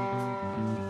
Música